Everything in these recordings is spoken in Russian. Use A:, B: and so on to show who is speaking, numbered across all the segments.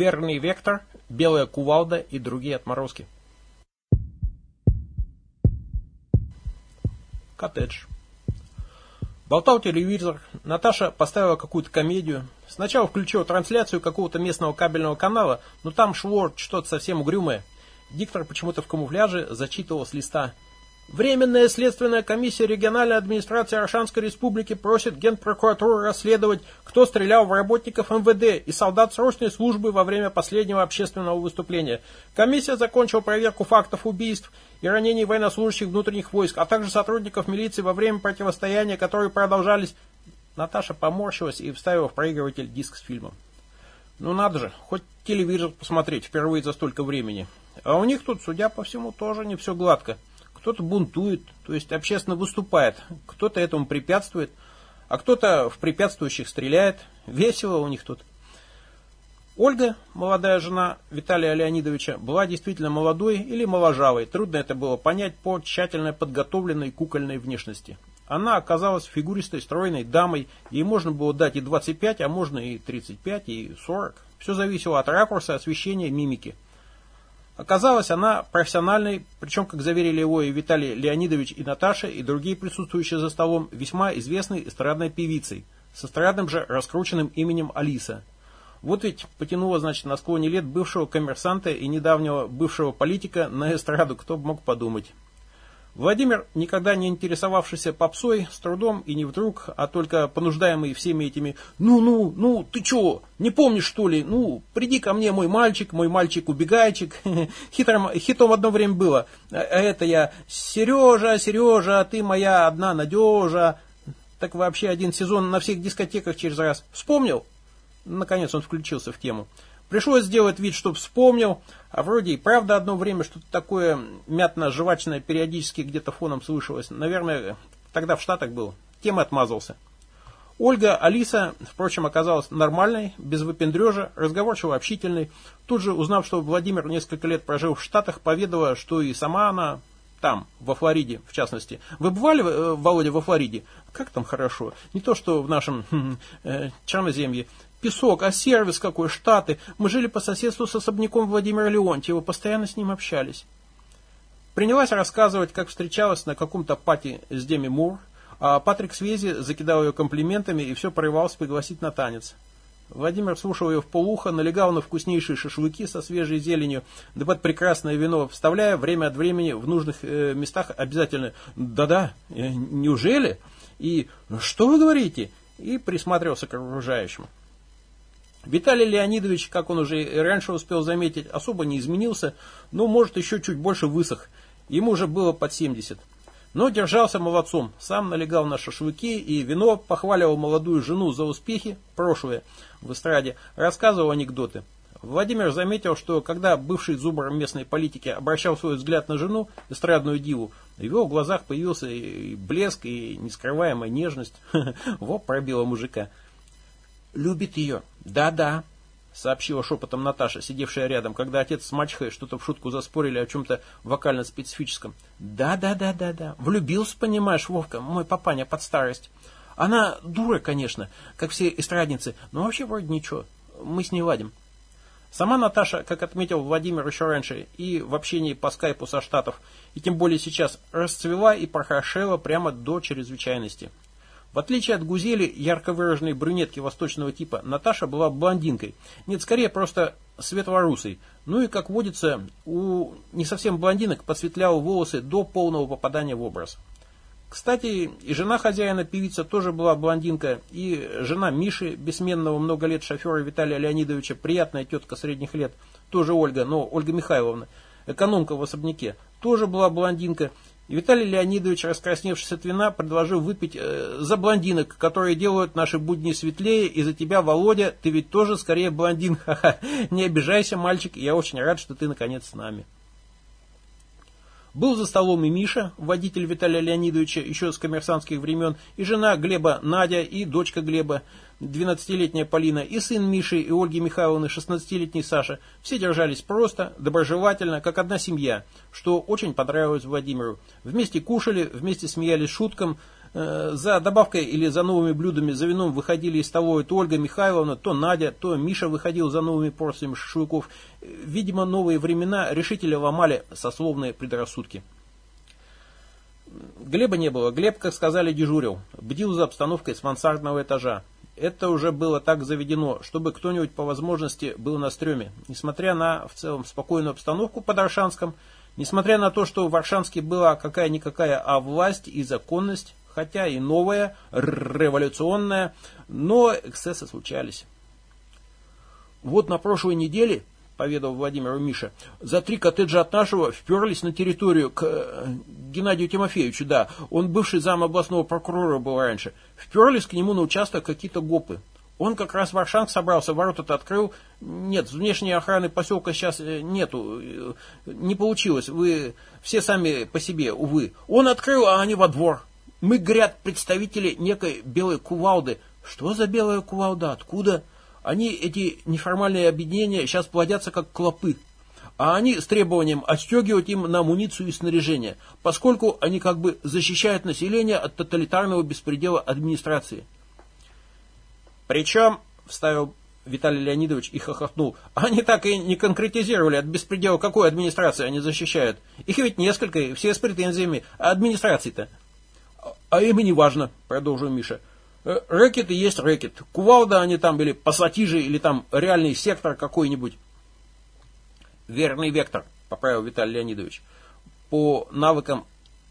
A: верный вектор, белая кувалда и другие отморозки. Коттедж. Болтал телевизор, Наташа поставила какую-то комедию. Сначала включила трансляцию какого-то местного кабельного канала, но там шло что-то совсем угрюмое. Диктор почему-то в камуфляже зачитывал с листа – Временная следственная комиссия региональной администрации Аршанской республики просит Генпрокуратуру расследовать, кто стрелял в работников МВД и солдат срочной службы во время последнего общественного выступления. Комиссия закончила проверку фактов убийств и ранений военнослужащих внутренних войск, а также сотрудников милиции во время противостояния, которые продолжались. Наташа поморщилась и вставила в проигрыватель диск с фильмом. Ну надо же, хоть телевизор посмотреть впервые за столько времени. А у них тут, судя по всему, тоже не все гладко. Кто-то бунтует, то есть общественно выступает, кто-то этому препятствует, а кто-то в препятствующих стреляет. Весело у них тут. Ольга, молодая жена Виталия Леонидовича, была действительно молодой или моложавой. Трудно это было понять по тщательно подготовленной кукольной внешности. Она оказалась фигуристой, стройной дамой, ей можно было дать и 25, а можно и 35, и 40. Все зависело от ракурса, освещения, мимики. Оказалось, она профессиональной, причем, как заверили его и Виталий Леонидович, и Наташа, и другие присутствующие за столом, весьма известной эстрадной певицей, с эстрадным же раскрученным именем Алиса. Вот ведь потянуло, значит, на склоне лет бывшего коммерсанта и недавнего бывшего политика на эстраду, кто бы мог подумать. Владимир, никогда не интересовавшийся попсой, с трудом и не вдруг, а только понуждаемый всеми этими «Ну-ну, ну, ты чего, не помнишь, что ли? Ну, приди ко мне, мой мальчик, мой мальчик-убегайчик». Хитрым, хитом одно время было. А это я «Сережа, Сережа, ты моя одна надежа». Так вообще один сезон на всех дискотеках через раз. Вспомнил? Наконец он включился в тему. Пришлось сделать вид, что вспомнил, а вроде и правда одно время что-то такое мятно-жвачное периодически где-то фоном слышалось. Наверное, тогда в Штатах был. Тем отмазался. Ольга, Алиса, впрочем, оказалась нормальной, без выпендрежа, разговорчиво общительной. Тут же, узнав, что Владимир несколько лет прожил в Штатах, поведала, что и сама она там, во Флориде, в частности. Вы бывали, э, Володя, во Флориде? Как там хорошо? Не то, что в нашем э, Черноземье. Песок, а сервис какой, Штаты. Мы жили по соседству с особняком Владимира Леонтьева, постоянно с ним общались. Принялась рассказывать, как встречалась на каком-то пати с Деми Мур, а Патрик Свези закидал ее комплиментами и все порывался пригласить на танец. Владимир слушал ее в полухо, налегал на вкуснейшие шашлыки со свежей зеленью, да под прекрасное вино, вставляя время от времени в нужных э, местах обязательно «да-да, э, неужели?» и «что вы говорите?» и присматривался к окружающим. Виталий Леонидович, как он уже и раньше успел заметить, особо не изменился, но, может, еще чуть больше высох. Ему уже было под 70. Но держался молодцом, сам налегал на шашлыки и вино, похваливал молодую жену за успехи, прошлые, в эстраде, рассказывал анекдоты. Владимир заметил, что когда бывший зубр местной политики обращал свой взгляд на жену, эстрадную диву, в его глазах появился и блеск, и нескрываемая нежность. Во, пробила мужика. Любит ее. Да-да, сообщила шепотом Наташа, сидевшая рядом, когда отец с мачехой что-то в шутку заспорили о чем-то вокально-специфическом. Да-да-да-да-да. Влюбился, понимаешь, Вовка, мой папаня под старость. Она дура, конечно, как все эстрадницы, но вообще вроде ничего. Мы с ней ладим. Сама Наташа, как отметил Владимир еще раньше, и в общении по скайпу со Штатов, и тем более сейчас, расцвела и прохорошела прямо до чрезвычайности. В отличие от Гузели, ярко выраженной брюнетки восточного типа, Наташа была блондинкой. Нет, скорее просто светлорусой. Ну и, как водится, у не совсем блондинок посветлял волосы до полного попадания в образ. Кстати, и жена хозяина певица тоже была блондинка, и жена Миши, бессменного много лет шофера Виталия Леонидовича, приятная тетка средних лет, тоже Ольга, но Ольга Михайловна, экономка в особняке, тоже была блондинка, и Виталий Леонидович, раскрасневшись от вина, предложил выпить э, за блондинок, которые делают наши будни светлее, и за тебя, Володя, ты ведь тоже скорее блондин. Ха-ха. Не обижайся, мальчик, я очень рад, что ты наконец с нами. Был за столом и Миша, водитель Виталия Леонидовича еще с коммерсантских времен, и жена Глеба Надя, и дочка Глеба, 12-летняя Полина, и сын Миши и Ольги Михайловны, 16-летний Саша, все держались просто, доброжелательно, как одна семья, что очень понравилось Владимиру. Вместе кушали, вместе смеялись шуткам, за добавкой или за новыми блюдами за вином выходили из столовой то Ольга Михайловна, то Надя, то Миша выходил за новыми порциями шашлыков. Видимо, новые времена решительно ломали сословные предрассудки. Глеба не было. Глеб, как сказали, дежурил. Бдил за обстановкой с мансардного этажа. Это уже было так заведено, чтобы кто-нибудь по возможности был на стреме. Несмотря на в целом спокойную обстановку под Аршанском, несмотря на то, что в Аршанске была какая-никакая а власть и законность, хотя и новая, революционная, но эксцессы случались. Вот на прошлой неделе, поведал Владимиру Миша, за три коттеджа от нашего вперлись на территорию к э, Геннадию Тимофеевичу, да, он бывший зам областного прокурора был раньше, вперлись к нему на участок какие-то гопы. Он как раз в Аршанг собрался, ворота-то открыл. Нет, внешней охраны поселка сейчас э, нету. Э, не получилось. Вы все сами по себе, увы. Он открыл, а они во двор. Мы, говорят, представители некой белой кувалды. Что за белая кувалда? Откуда? Они, эти неформальные объединения, сейчас плодятся как клопы. А они с требованием отстегивать им на амуницию и снаряжение, поскольку они как бы защищают население от тоталитарного беспредела администрации. Причем, вставил Виталий Леонидович и хохотнул, они так и не конкретизировали от беспредела, какой администрации они защищают. Их ведь несколько, все с претензиями. А администрации-то? А им и не важно, продолжил Миша. Э, рэкет и есть рэкет. Кувалда они там, или пассатижи, или там реальный сектор какой-нибудь. Верный вектор, поправил Виталий Леонидович. По навыкам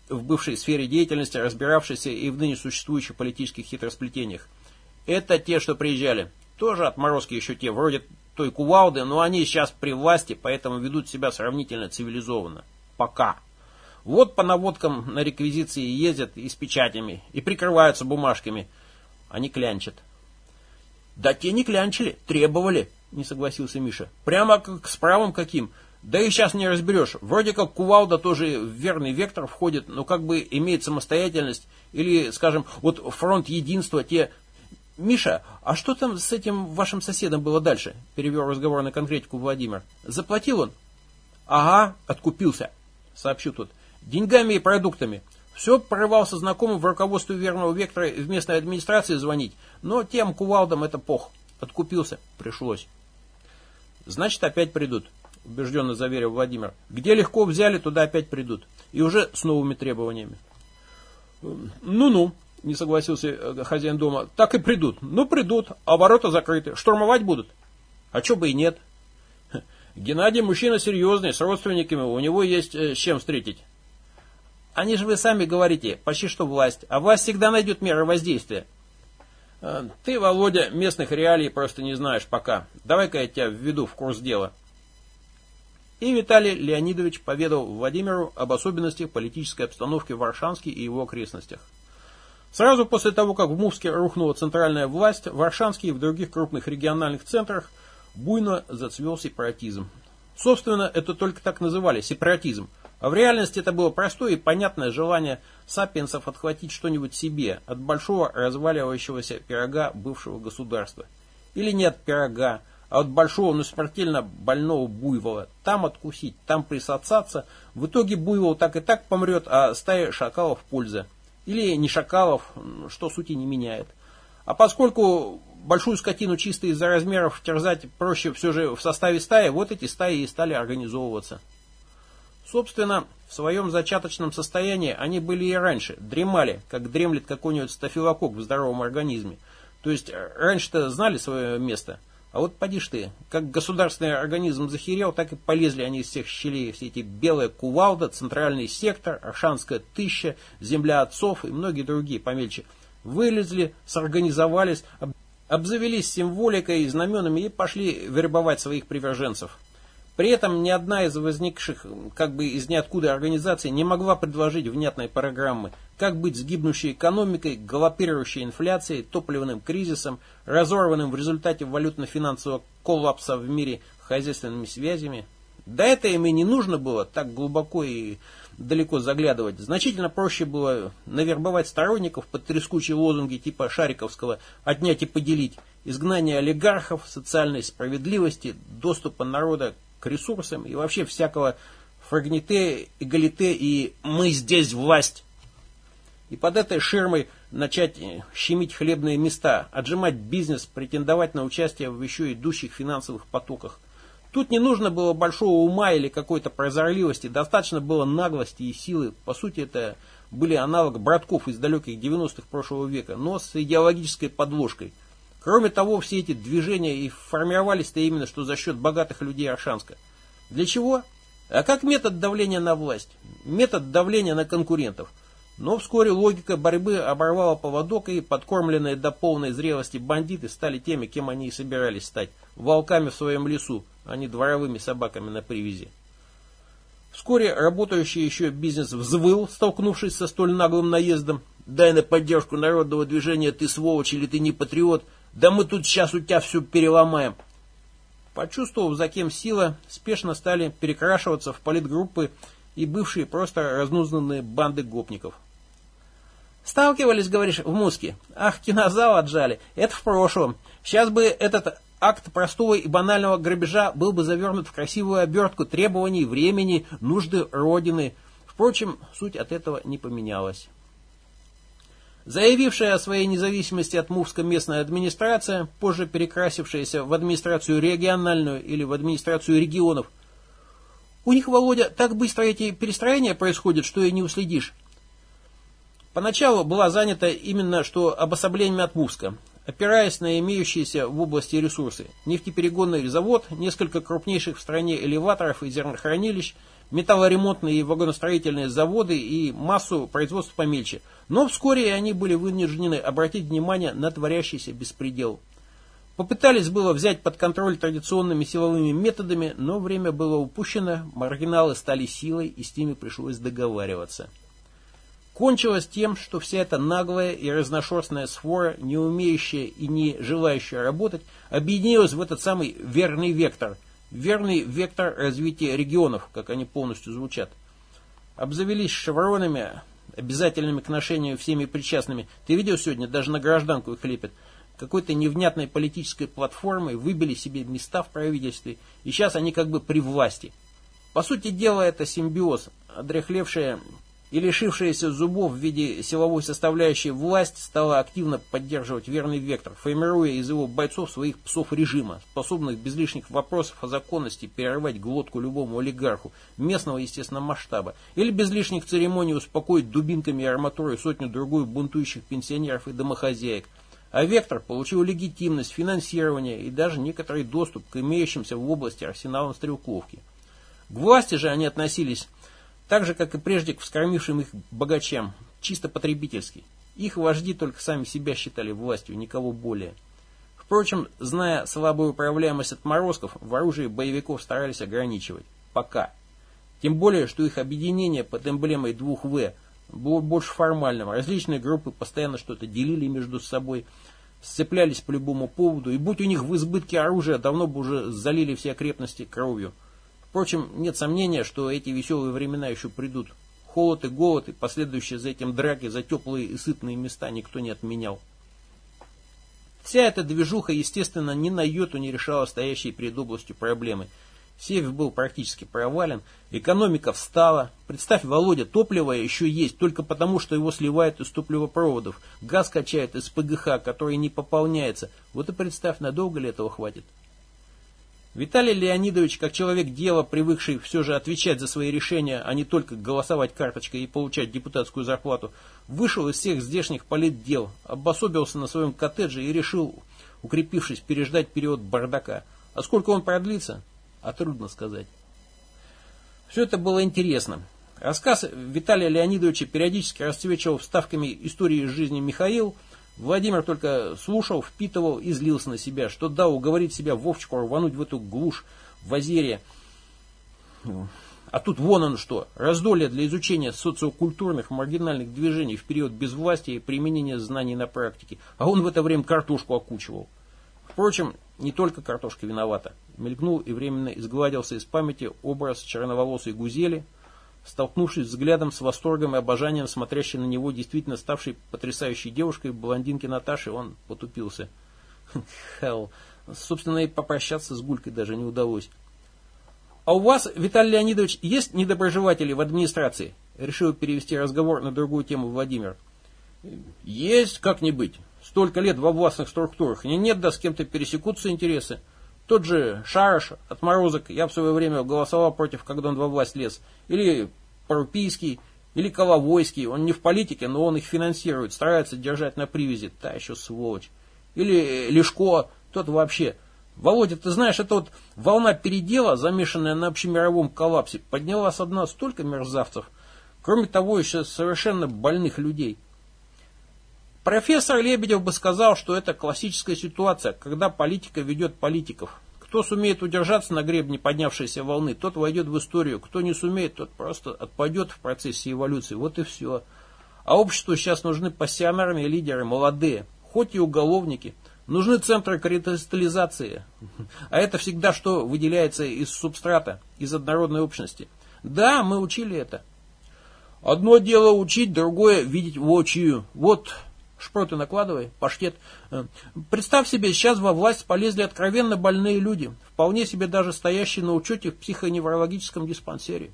A: в бывшей сфере деятельности, разбиравшейся и в ныне существующих политических хитросплетениях. Это те, что приезжали. Тоже отморозки еще те, вроде той кувалды, но они сейчас при власти, поэтому ведут себя сравнительно цивилизованно. Пока. Вот по наводкам на реквизиции ездят и с печатями, и прикрываются бумажками. Они клянчат. Да те не клянчили, требовали, не согласился Миша. Прямо как с правом каким. Да и сейчас не разберешь. Вроде как кувалда тоже в верный вектор входит, но как бы имеет самостоятельность. Или, скажем, вот фронт единства, те... Миша, а что там с этим вашим соседом было дальше? Перевел разговор на конкретику Владимир. Заплатил он? Ага, откупился, сообщил тот деньгами и продуктами. Все прорывался знакомым в руководстве верного вектора в местной администрации звонить, но тем кувалдам это пох. Откупился, пришлось. Значит, опять придут, убежденно заверил Владимир. Где легко взяли, туда опять придут. И уже с новыми требованиями. Ну-ну, не согласился э, хозяин дома. Так и придут. Ну, придут, а ворота закрыты. Штурмовать будут? А что бы и нет. Геннадий мужчина серьезный, с родственниками, у него есть э, с чем встретить. Они же вы сами говорите, почти что власть, а власть всегда найдет меры воздействия. Э, ты, Володя, местных реалий просто не знаешь пока. Давай-ка я тебя введу в курс дела. И Виталий Леонидович поведал Владимиру об особенностях политической обстановки в Варшанске и его окрестностях. Сразу после того, как в Мувске рухнула центральная власть, в Варшанске и в других крупных региональных центрах буйно зацвел сепаратизм. Собственно, это только так называли – сепаратизм – а в реальности это было простое и понятное желание сапиенсов отхватить что-нибудь себе от большого разваливающегося пирога бывшего государства. Или не от пирога, а от большого, но смертельно больного буйвола. Там откусить, там присосаться. В итоге буйвол так и так помрет, а стая шакалов польза. Или не шакалов, что сути не меняет. А поскольку большую скотину чисто из-за размеров терзать проще все же в составе стаи, вот эти стаи и стали организовываться. Собственно, в своем зачаточном состоянии они были и раньше, дремали, как дремлет какой-нибудь стафилококк в здоровом организме. То есть э, раньше-то знали свое место, а вот поди ты, как государственный организм захерел, так и полезли они из всех щелей, все эти белая кувалда, центральный сектор, Аршанская тысяча, земля отцов и многие другие помельче. Вылезли, сорганизовались, обзавелись символикой и знаменами и пошли вербовать своих приверженцев. При этом ни одна из возникших как бы из ниоткуда организаций не могла предложить внятной программы, как быть с гибнущей экономикой, галопирующей инфляцией, топливным кризисом, разорванным в результате валютно-финансового коллапса в мире хозяйственными связями. Да это им и не нужно было так глубоко и далеко заглядывать. Значительно проще было навербовать сторонников под трескучие лозунги типа Шариковского «отнять и поделить», изгнание олигархов, социальной справедливости, доступа народа к ресурсам и вообще всякого фрагните, эгалите и «мы здесь власть». и под этой ширмой начать э, щемить хлебные места, отжимать бизнес, претендовать на участие в еще идущих финансовых потоках. Тут не нужно было большого ума или какой-то прозорливости, достаточно было наглости и силы. По сути, это были аналог братков из далеких 90-х прошлого века, но с идеологической подложкой. Кроме того, все эти движения и формировались-то именно что за счет богатых людей Аршанска. Для чего? А как метод давления на власть? Метод давления на конкурентов. Но вскоре логика борьбы оборвала поводок, и подкормленные до полной зрелости бандиты стали теми, кем они и собирались стать – волками в своем лесу, а не дворовыми собаками на привязи. Вскоре работающий еще бизнес взвыл, столкнувшись со столь наглым наездом. «Дай на поддержку народного движения, ты сволочь или ты не патриот, да мы тут сейчас у тебя все переломаем». Почувствовав, за кем сила, спешно стали перекрашиваться в политгруппы и бывшие просто разнузнанные банды гопников. Сталкивались, говоришь, в Муске? Ах, кинозал отжали. Это в прошлом. Сейчас бы этот акт простого и банального грабежа был бы завернут в красивую обертку требований, времени, нужды Родины. Впрочем, суть от этого не поменялась. Заявившая о своей независимости от Мувска местная администрация, позже перекрасившаяся в администрацию региональную или в администрацию регионов, у них, Володя, так быстро эти перестроения происходят, что и не уследишь. Поначалу была занята именно что обособлением от Мувска, опираясь на имеющиеся в области ресурсы. Нефтеперегонный завод, несколько крупнейших в стране элеваторов и зернохранилищ, металлоремонтные и вагоностроительные заводы и массу производств помельче. Но вскоре они были вынуждены обратить внимание на творящийся беспредел. Попытались было взять под контроль традиционными силовыми методами, но время было упущено, маргиналы стали силой и с ними пришлось договариваться. Кончилось тем, что вся эта наглая и разношерстная свора, не умеющая и не желающая работать, объединилась в этот самый верный вектор. Верный вектор развития регионов, как они полностью звучат. Обзавелись шевронами, обязательными к ношению всеми причастными. Ты видел сегодня, даже на гражданку их лепят. Какой-то невнятной политической платформой выбили себе места в правительстве, и сейчас они как бы при власти. По сути дела, это симбиоз, одряхлевшая и лишившаяся зубов в виде силовой составляющей власть стала активно поддерживать верный вектор, формируя из его бойцов своих псов режима, способных без лишних вопросов о законности перерывать глотку любому олигарху, местного, естественно, масштаба, или без лишних церемоний успокоить дубинками и арматурой сотню-другую бунтующих пенсионеров и домохозяек. А вектор получил легитимность, финансирование и даже некоторый доступ к имеющимся в области арсеналам стрелковки. К власти же они относились так же, как и прежде к вскормившим их богачам, чисто потребительски. Их вожди только сами себя считали властью, никого более. Впрочем, зная слабую управляемость отморозков, в оружии боевиков старались ограничивать. Пока. Тем более, что их объединение под эмблемой двух В было больше формальным. Различные группы постоянно что-то делили между собой, сцеплялись по любому поводу, и будь у них в избытке оружия, давно бы уже залили все окрепности кровью. Впрочем, нет сомнения, что эти веселые времена еще придут. Холод и голод и последующие за этим драки за теплые и сытные места никто не отменял. Вся эта движуха, естественно, ни на йоту не решала стоящие перед областью проблемы. Север был практически провален, экономика встала. Представь, Володя, топливо еще есть только потому, что его сливают из топливопроводов. Газ качают из ПГХ, который не пополняется. Вот и представь, надолго ли этого хватит. Виталий Леонидович, как человек дела, привыкший все же отвечать за свои решения, а не только голосовать карточкой и получать депутатскую зарплату, вышел из всех здешних политдел, обособился на своем коттедже и решил, укрепившись, переждать период бардака. А сколько он продлится? А трудно сказать. Все это было интересно. Рассказ Виталия Леонидовича периодически расцвечивал вставками истории из жизни Михаил – Владимир только слушал, впитывал и злился на себя, что да, уговорить себя Вовчику рвануть в эту глушь, в озере. А тут вон он что, раздолье для изучения социокультурных маргинальных движений в период безвластия и применения знаний на практике. А он в это время картошку окучивал. Впрочем, не только картошка виновата. Мелькнул и временно изгладился из памяти образ черноволосой гузели – Столкнувшись взглядом с восторгом и обожанием, смотрящей на него действительно ставшей потрясающей девушкой, блондинки Наташи, он потупился. Хелл. Собственно, и попрощаться с Гулькой даже не удалось. «А у вас, Виталий Леонидович, есть недоброжелатели в администрации?» Решил перевести разговор на другую тему Владимир. Есть как-нибудь. Столько лет во властных структурах. Не нет, да с кем-то пересекутся интересы. Тот же Шараш, отморозок, я в свое время голосовал против, когда он во власть лез. Или Парупийский, или Коловойский. Он не в политике, но он их финансирует, старается держать на привязи. Та еще сволочь. Или Лешко, тот вообще. Володя, ты знаешь, это вот волна передела, замешанная на общемировом коллапсе, подняла с дна столько мерзавцев. Кроме того, еще совершенно больных людей. Профессор Лебедев бы сказал, что это классическая ситуация, когда политика ведет политиков. Кто сумеет удержаться на гребне поднявшейся волны, тот войдет в историю. Кто не сумеет, тот просто отпадет в процессе эволюции. Вот и все. А обществу сейчас нужны пассионарные лидеры, молодые, хоть и уголовники. Нужны центры кристаллизации. А это всегда что выделяется из субстрата, из однородной общности. Да, мы учили это. Одно дело учить, другое видеть воочию. Вот Шпроты накладывай, паштет. Э, представь себе, сейчас во власть полезли откровенно больные люди, вполне себе даже стоящие на учете в психоневрологическом диспансере.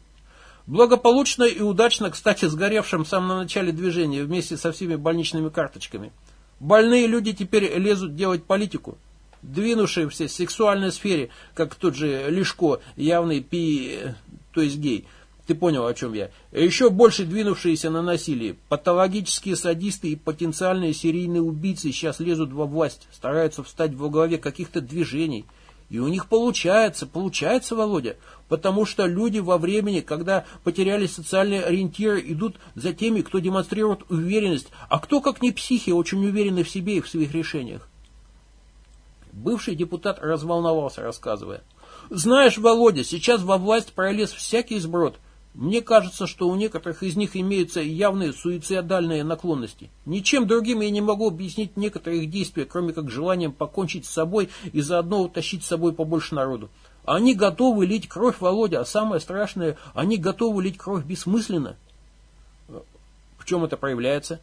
A: Благополучно и удачно, кстати, сгоревшим в самом начале движения вместе со всеми больничными карточками. Больные люди теперь лезут делать политику, двинувшиеся в сексуальной сфере, как тот же Лешко, явный пи, э, то есть гей – ты понял, о чем я. Еще больше двинувшиеся на насилие. Патологические садисты и потенциальные серийные убийцы сейчас лезут во власть, стараются встать во главе каких-то движений. И у них получается, получается, Володя, потому что люди во времени, когда потеряли социальные ориентиры, идут за теми, кто демонстрирует уверенность, а кто, как не психи, очень уверены в себе и в своих решениях. Бывший депутат разволновался, рассказывая. «Знаешь, Володя, сейчас во власть пролез всякий сброд. Мне кажется, что у некоторых из них имеются явные суицидальные наклонности. Ничем другим я не могу объяснить некоторые их действия, кроме как желанием покончить с собой и заодно утащить с собой побольше народу. Они готовы лить кровь, Володя, а самое страшное, они готовы лить кровь бессмысленно. В чем это проявляется?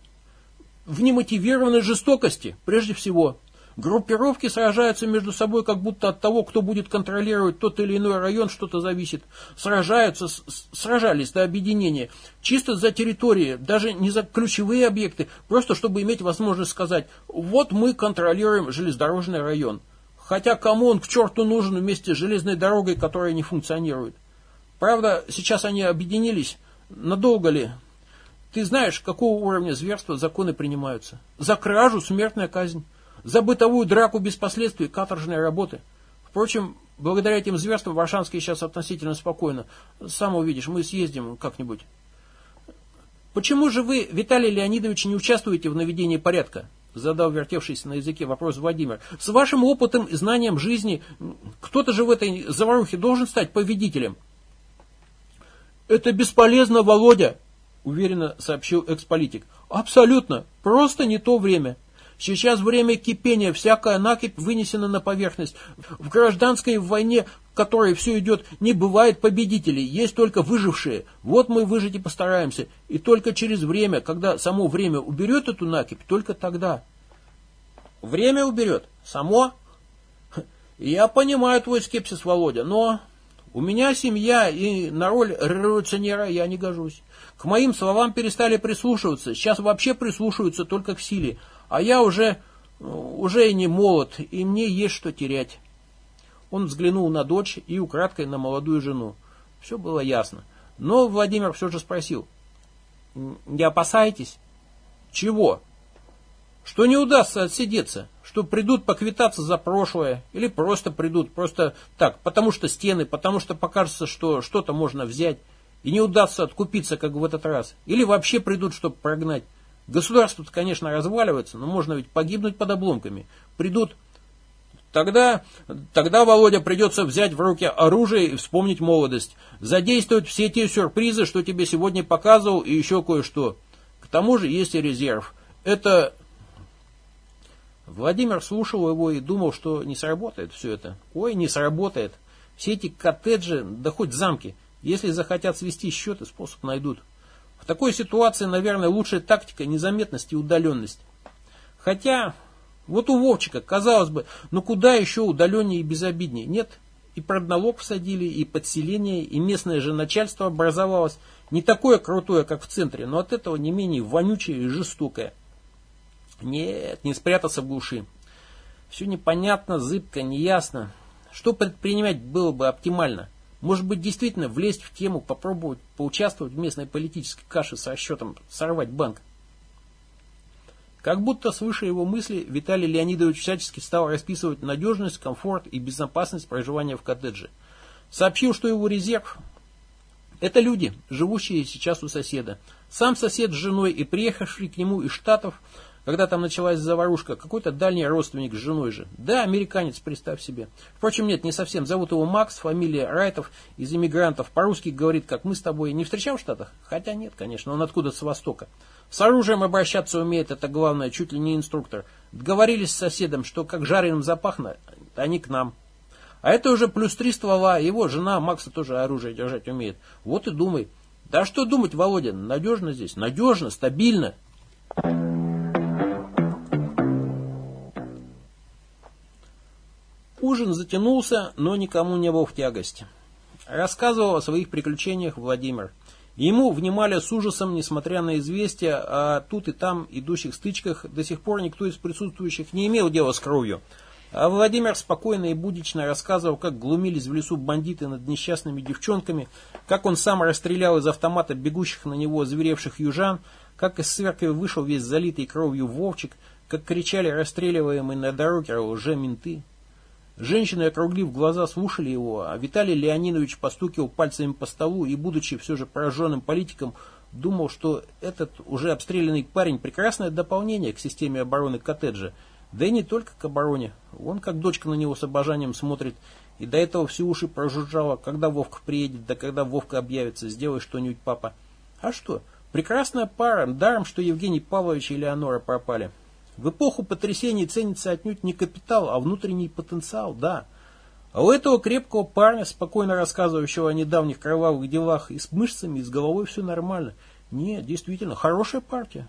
A: В немотивированной жестокости, прежде всего. Группировки сражаются между собой, как будто от того, кто будет контролировать тот или иной район, что-то зависит. Сражаются, сражались до объединения. Чисто за территории, даже не за ключевые объекты, просто чтобы иметь возможность сказать, вот мы контролируем железнодорожный район. Хотя кому он к черту нужен вместе с железной дорогой, которая не функционирует. Правда, сейчас они объединились. Надолго ли? Ты знаешь, какого уровня зверства законы принимаются? За кражу смертная казнь. За бытовую драку без последствий каторжной работы. Впрочем, благодаря этим зверствам Варшанский сейчас относительно спокойно. Сам увидишь, мы съездим как-нибудь. Почему же вы, Виталий Леонидович, не участвуете в наведении порядка? Задал вертевшийся на языке вопрос Владимир. С вашим опытом и знанием жизни, кто-то же в этой заварухе должен стать победителем. Это бесполезно, Володя, уверенно сообщил эксполитик. Абсолютно. Просто не то время. Сейчас время кипения, всякая накипь вынесена на поверхность. В гражданской войне, в которой все идет, не бывает победителей, есть только выжившие. Вот мы выжить и постараемся. И только через время, когда само время уберет эту накипь, только тогда. Время уберет? Само? Я понимаю твой скепсис, Володя, но у меня семья, и на роль революционера я не гожусь. К моим словам перестали прислушиваться, сейчас вообще прислушиваются только к силе. А я уже, уже и не молод, и мне есть что терять. Он взглянул на дочь и украдкой на молодую жену. Все было ясно. Но Владимир все же спросил. Не опасаетесь? Чего? Что не удастся отсидеться, что придут поквитаться за прошлое, или просто придут, просто так, потому что стены, потому что покажется, что что-то можно взять, и не удастся откупиться, как в этот раз, или вообще придут, чтобы прогнать. Государство, конечно, разваливается, но можно ведь погибнуть под обломками. Придут. Тогда, тогда Володя придется взять в руки оружие и вспомнить молодость. Задействовать все те сюрпризы, что тебе сегодня показывал, и еще кое-что. К тому же есть и резерв. Это... Владимир слушал его и думал, что не сработает все это. Ой, не сработает. Все эти коттеджи, да хоть замки, если захотят свести счеты, способ найдут. В такой ситуации, наверное, лучшая тактика незаметность и удаленность. Хотя, вот у Вовчика, казалось бы, ну куда еще удаленнее и безобиднее? Нет, и продналог всадили, и подселение, и местное же начальство образовалось. Не такое крутое, как в центре, но от этого не менее вонючее и жестокое. Нет, не спрятаться в глуши. Все непонятно, зыбко, неясно. Что предпринимать было бы оптимально? Может быть, действительно влезть в тему, попробовать поучаствовать в местной политической каше с расчетом сорвать банк? Как будто свыше его мысли, Виталий Леонидович всячески стал расписывать надежность, комфорт и безопасность проживания в коттедже. Сообщил, что его резерв – это люди, живущие сейчас у соседа. Сам сосед с женой и приехавший к нему из Штатов, когда там началась заварушка, какой-то дальний родственник с женой же. Да, американец, представь себе. Впрочем, нет, не совсем. Зовут его Макс, фамилия Райтов, из иммигрантов. По-русски говорит, как мы с тобой. Не встречал в Штатах? Хотя нет, конечно, он откуда-то с Востока. С оружием обращаться умеет, это главное, чуть ли не инструктор. Договорились с соседом, что как жареным запахнет, они к нам. А это уже плюс три ствола, его жена Макса тоже оружие держать умеет. Вот и думай. Да что думать, Володя, надежно здесь, надежно, стабильно. Ужин затянулся, но никому не был в тягость. Рассказывал о своих приключениях Владимир. Ему внимали с ужасом, несмотря на известия о тут и там идущих стычках, до сих пор никто из присутствующих не имел дела с кровью. А Владимир спокойно и будично рассказывал, как глумились в лесу бандиты над несчастными девчонками, как он сам расстрелял из автомата бегущих на него зверевших южан, как из церкви вышел весь залитый кровью Вовчик, как кричали расстреливаемые на дороге уже менты. Женщины, округлив глаза, слушали его, а Виталий Леонидович постукивал пальцами по столу и, будучи все же пораженным политиком, думал, что этот уже обстрелянный парень прекрасное дополнение к системе обороны коттеджа, да и не только к обороне. Он как дочка на него с обожанием смотрит, и до этого все уши прожужжало, когда Вовка приедет, да когда Вовка объявится, сделай что-нибудь, папа. А что, прекрасная пара, даром, что Евгений Павлович и Леонора пропали. В эпоху потрясений ценится отнюдь не капитал, а внутренний потенциал, да. А у этого крепкого парня, спокойно рассказывающего о недавних кровавых делах, и с мышцами, и с головой все нормально. Нет, действительно, хорошая партия.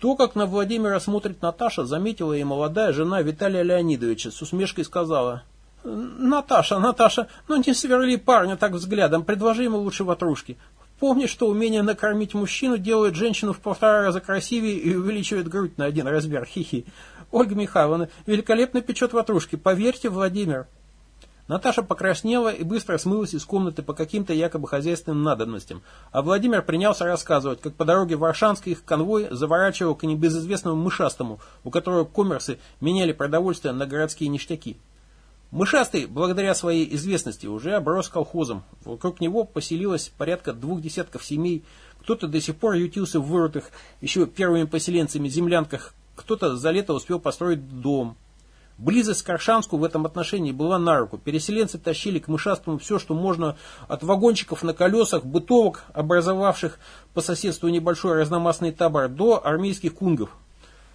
A: То, как на Владимира смотрит Наташа, заметила и молодая жена Виталия Леонидовича, с усмешкой сказала, «Наташа, Наташа, ну не сверли парня так взглядом, предложи ему лучше ватрушки. Помни, что умение накормить мужчину делает женщину в полтора раза красивее и увеличивает грудь на один размер. Хи-хи. Ольга Михайловна великолепно печет ватрушки. Поверьте, Владимир. Наташа покраснела и быстро смылась из комнаты по каким-то якобы хозяйственным надобностям. А Владимир принялся рассказывать, как по дороге в Аршанск их конвой заворачивал к небезызвестному мышастому, у которого коммерсы меняли продовольствие на городские ништяки. Мышастый, благодаря своей известности, уже оброс колхозом. Вокруг него поселилось порядка двух десятков семей. Кто-то до сих пор ютился в вырытых еще первыми поселенцами землянках, кто-то за лето успел построить дом. Близость к Аршанску в этом отношении была на руку. Переселенцы тащили к мышастому все, что можно от вагончиков на колесах, бытовок, образовавших по соседству небольшой разномастный табор, до армейских кунгов.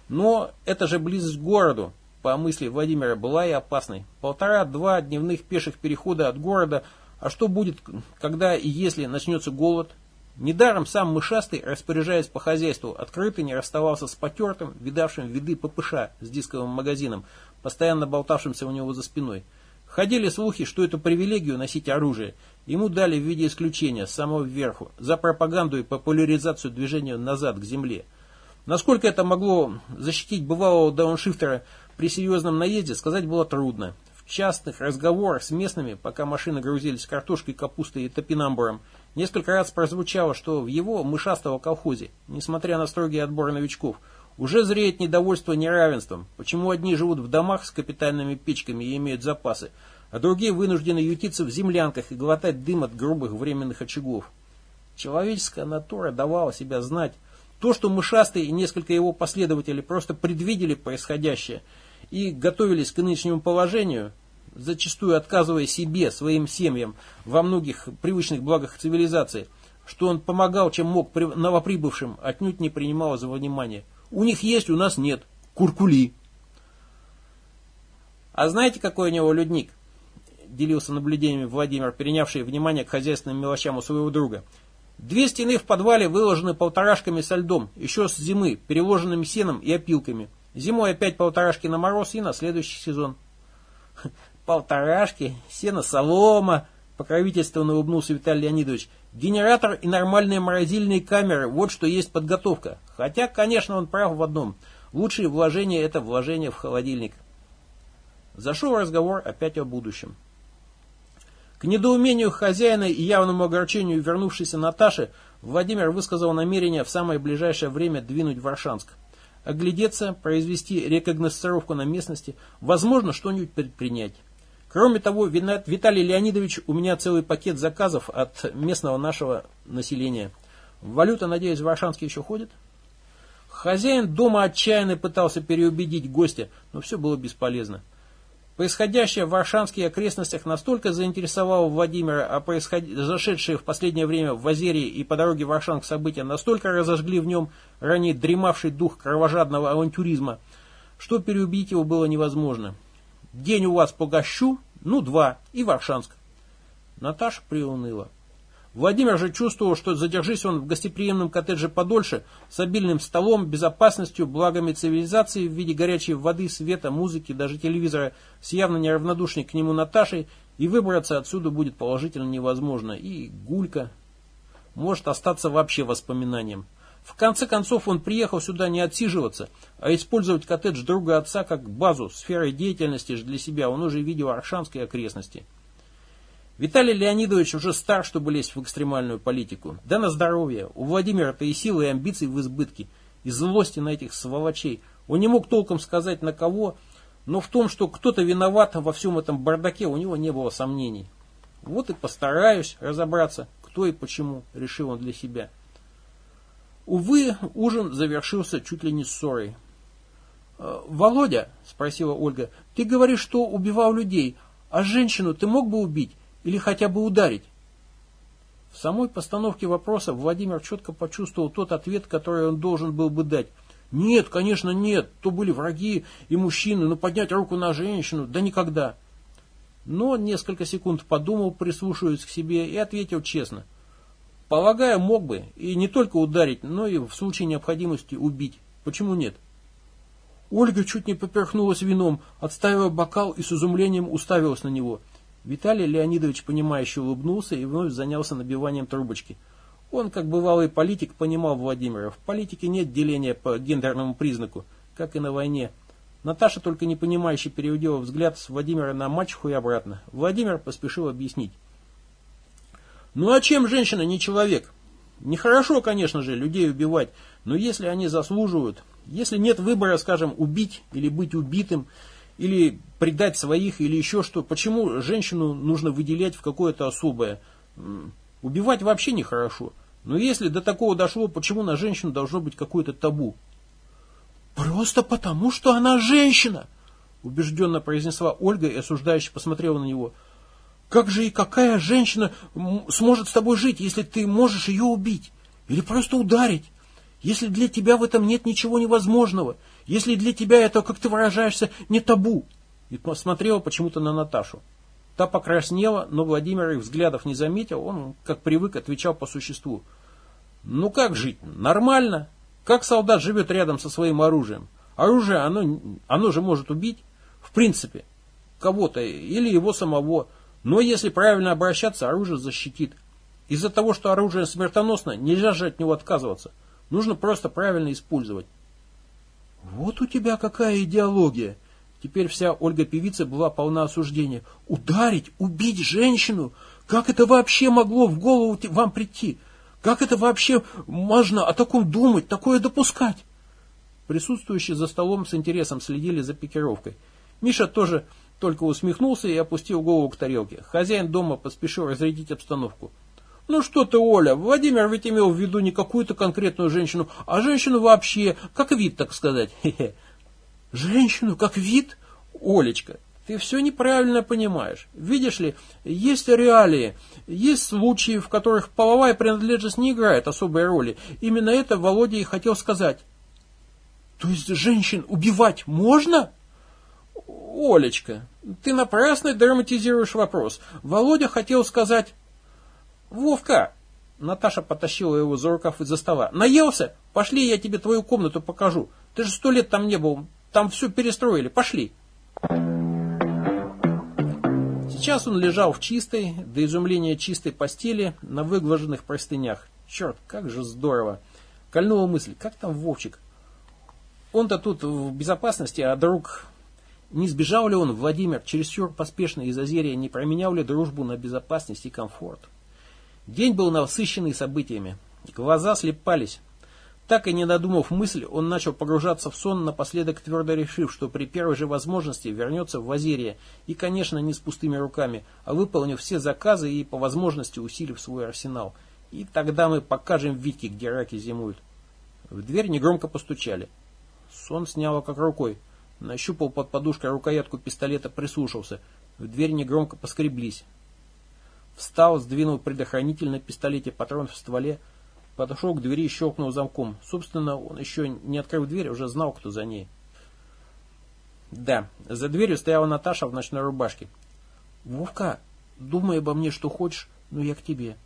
A: Но это же близость к городу по мысли Владимира, была и опасной. Полтора-два дневных пеших перехода от города, а что будет, когда и если начнется голод? Недаром сам Мышастый, распоряжаясь по хозяйству, открыто не расставался с потертым, видавшим виды ППШ с дисковым магазином, постоянно болтавшимся у него за спиной. Ходили слухи, что эту привилегию носить оружие ему дали в виде исключения с самого верху за пропаганду и популяризацию движения назад к земле. Насколько это могло защитить бывалого дауншифтера при серьезном наезде сказать было трудно. В частных разговорах с местными, пока машины грузились картошкой, капустой и топинамбуром, несколько раз прозвучало, что в его мышастого колхозе, несмотря на строгий отбор новичков, уже зреет недовольство неравенством, почему одни живут в домах с капитальными печками и имеют запасы, а другие вынуждены ютиться в землянках и глотать дым от грубых временных очагов. Человеческая натура давала себя знать. То, что Мышастый и несколько его последователей просто предвидели происходящее – и готовились к нынешнему положению, зачастую отказывая себе, своим семьям во многих привычных благах цивилизации, что он помогал, чем мог новоприбывшим, отнюдь не принимал за внимание. У них есть, у нас нет. Куркули. А знаете, какой у него людник? Делился наблюдениями Владимир, перенявший внимание к хозяйственным мелочам у своего друга. Две стены в подвале выложены полторашками со льдом, еще с зимы, переложенными сеном и опилками. Зимой опять полторашки на мороз и на следующий сезон. Полторашки, сено, солома, покровительственно улыбнулся Виталий Леонидович. Генератор и нормальные морозильные камеры, вот что есть подготовка. Хотя, конечно, он прав в одном. Лучшее вложение – это вложение в холодильник. Зашел разговор опять о будущем. К недоумению хозяина и явному огорчению вернувшейся Наташи, Владимир высказал намерение в самое ближайшее время двинуть в Аршанск. Оглядеться, произвести рекогносцировку на местности, возможно, что-нибудь предпринять. Кроме того, Виталий Леонидович, у меня целый пакет заказов от местного нашего населения. Валюта, надеюсь, в Аршанске еще ходит? Хозяин дома отчаянно пытался переубедить гостя, но все было бесполезно. Происходящее в Варшанских окрестностях настолько заинтересовало Владимира, а произошедшие в последнее время в Азерии и по дороге в Варшанск события настолько разожгли в нем ранее дремавший дух кровожадного авантюризма, что переубедить его было невозможно. День у вас погощу, ну два, и Варшанск. Наташа приуныла. Владимир же чувствовал, что задержись он в гостеприимном коттедже подольше, с обильным столом, безопасностью, благами цивилизации в виде горячей воды, света, музыки, даже телевизора, с явно неравнодушной к нему Наташей, и выбраться отсюда будет положительно невозможно. И гулька может остаться вообще воспоминанием. В конце концов, он приехал сюда не отсиживаться, а использовать коттедж друга отца как базу, сферой деятельности же для себя, он уже видел Аршанской окрестности. Виталий Леонидович уже стар, чтобы лезть в экстремальную политику. Да на здоровье. У Владимира-то и силы, и амбиций в избытке. И злости на этих сволочей. Он не мог толком сказать на кого, но в том, что кто-то виноват во всем этом бардаке, у него не было сомнений. Вот и постараюсь разобраться, кто и почему, решил он для себя. Увы, ужин завершился чуть ли не ссорой. «Э, «Володя», — спросила Ольга, — «ты говоришь, что убивал людей, а женщину ты мог бы убить? Или хотя бы ударить? В самой постановке вопроса Владимир четко почувствовал тот ответ, который он должен был бы дать. Нет, конечно, нет, то были враги и мужчины, но поднять руку на женщину, да никогда. Но несколько секунд подумал, прислушиваясь к себе, и ответил честно. Полагаю, мог бы, и не только ударить, но и в случае необходимости убить. Почему нет? Ольга чуть не поперхнулась вином, отставила бокал и с изумлением уставилась на него – Виталий Леонидович, понимающе улыбнулся и вновь занялся набиванием трубочки. Он, как бывалый политик, понимал Владимира. В политике нет деления по гендерному признаку, как и на войне. Наташа только непонимающе переводила взгляд с Владимира на мачеху и обратно. Владимир поспешил объяснить. Ну а чем женщина не человек? Нехорошо, конечно же, людей убивать, но если они заслуживают, если нет выбора, скажем, убить или быть убитым, или предать своих, или еще что. Почему женщину нужно выделять в какое-то особое? Убивать вообще нехорошо. Но если до такого дошло, почему на женщину должно быть какое-то табу? Просто потому, что она женщина, убежденно произнесла Ольга и осуждающе посмотрела на него. Как же и какая женщина сможет с тобой жить, если ты можешь ее убить? Или просто ударить? Если для тебя в этом нет ничего невозможного, если для тебя это, как ты выражаешься, не табу. И посмотрела почему-то на Наташу. Та покраснела, но Владимир их взглядов не заметил, он, как привык, отвечал по существу. Ну как жить? Нормально. Как солдат живет рядом со своим оружием? Оружие, оно, оно же может убить, в принципе, кого-то или его самого. Но если правильно обращаться, оружие защитит. Из-за того, что оружие смертоносно, нельзя же от него отказываться. Нужно просто правильно использовать. Вот у тебя какая идеология. Теперь вся Ольга-певица была полна осуждения. Ударить, убить женщину? Как это вообще могло в голову вам прийти? Как это вообще можно о таком думать, такое допускать? Присутствующие за столом с интересом следили за пикировкой. Миша тоже только усмехнулся и опустил голову к тарелке. Хозяин дома поспешил разрядить обстановку. Ну что ты, Оля, Владимир ведь имел в виду не какую-то конкретную женщину, а женщину вообще, как вид, так сказать. Женщину как вид? Олечка, ты все неправильно понимаешь. Видишь ли, есть реалии, есть случаи, в которых половая принадлежность не играет особой роли. Именно это Володя и хотел сказать. То есть женщин убивать можно? Олечка, ты напрасно драматизируешь вопрос. Володя хотел сказать... Вовка! Наташа потащила его за рукав из-за стола. Наелся? Пошли, я тебе твою комнату покажу. Ты же сто лет там не был. Там все перестроили. Пошли. Сейчас он лежал в чистой, до изумления чистой постели, на выглаженных простынях. Черт, как же здорово. Кольнула мысль, как там Вовчик? Он-то тут в безопасности, а друг... Не сбежал ли он, Владимир, чересчур поспешно из Азерия, не променял ли дружбу на безопасность и комфорт? День был насыщенный событиями. Глаза слепались. Так и не додумав мысль, он начал погружаться в сон, напоследок твердо решив, что при первой же возможности вернется в Азерия, и, конечно, не с пустыми руками, а выполнив все заказы и, по возможности, усилив свой арсенал. И тогда мы покажем Витьке, где раки зимуют. В дверь негромко постучали. Сон сняло как рукой. Нащупал под подушкой рукоятку пистолета, прислушался. В дверь негромко поскреблись. Встал, сдвинул предохранитель на пистолете, патрон в стволе, Подошел к двери и щелкнул замком. Собственно, он еще не открыл дверь, уже знал, кто за ней. Да, за дверью стояла Наташа в ночной рубашке. «Вовка, думай обо мне, что хочешь, но я к тебе».